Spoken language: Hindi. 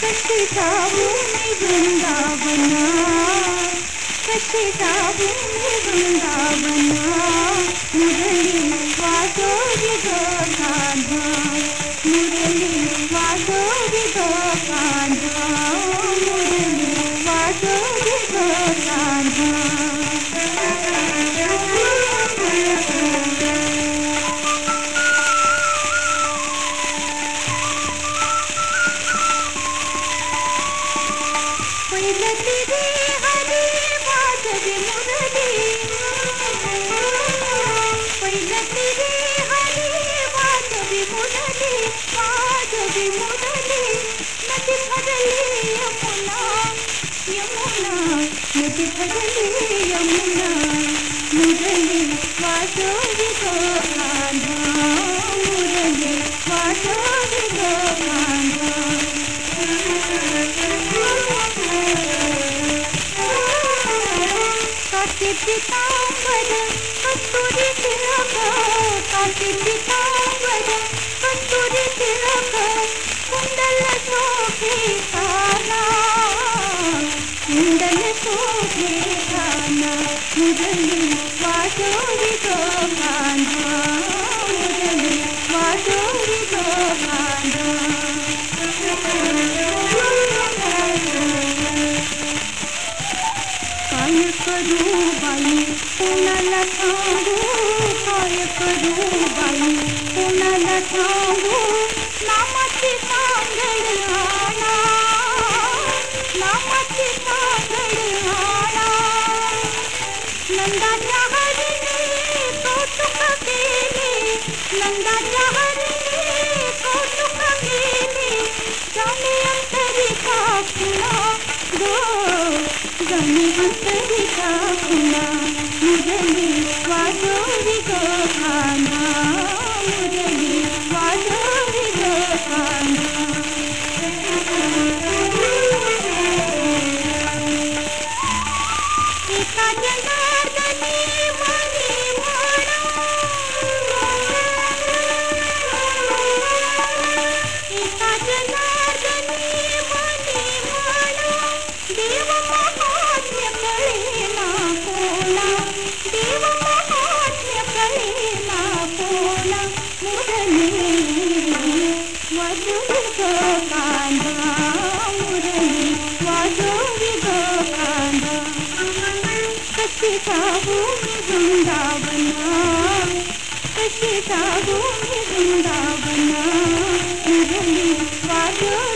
जाऊँ वृंदावना कसे जाऊँ वृंदावना मुरली वादो गो कान्हा मुरली वादो गो कान्हा मुरली वादो गो कान्हा मुरली रे हरे वाजवी मुरली वाजवी काटे पीतांबर कस्तूरी तिलक काटे पीतांबर कस्तूरी तिलक, कुंडल शोभे कुंडल शोभे काना मुरली वाजोरी गो कान्हा मुरली काय करू बाई कोणाला सांगू काय करू बाई कोणाला सांगू नामाची सांगड आणा नामाची सांगड आणा नंदाच्या हरीने कौतुक केले नंदाच्या मुरली वाजोरी गो खाना। वाजोरी गो कांदा मुरली वाजोरी गो कांदा कशी जाऊ मी मी वृंदावना मुरली वाजोरी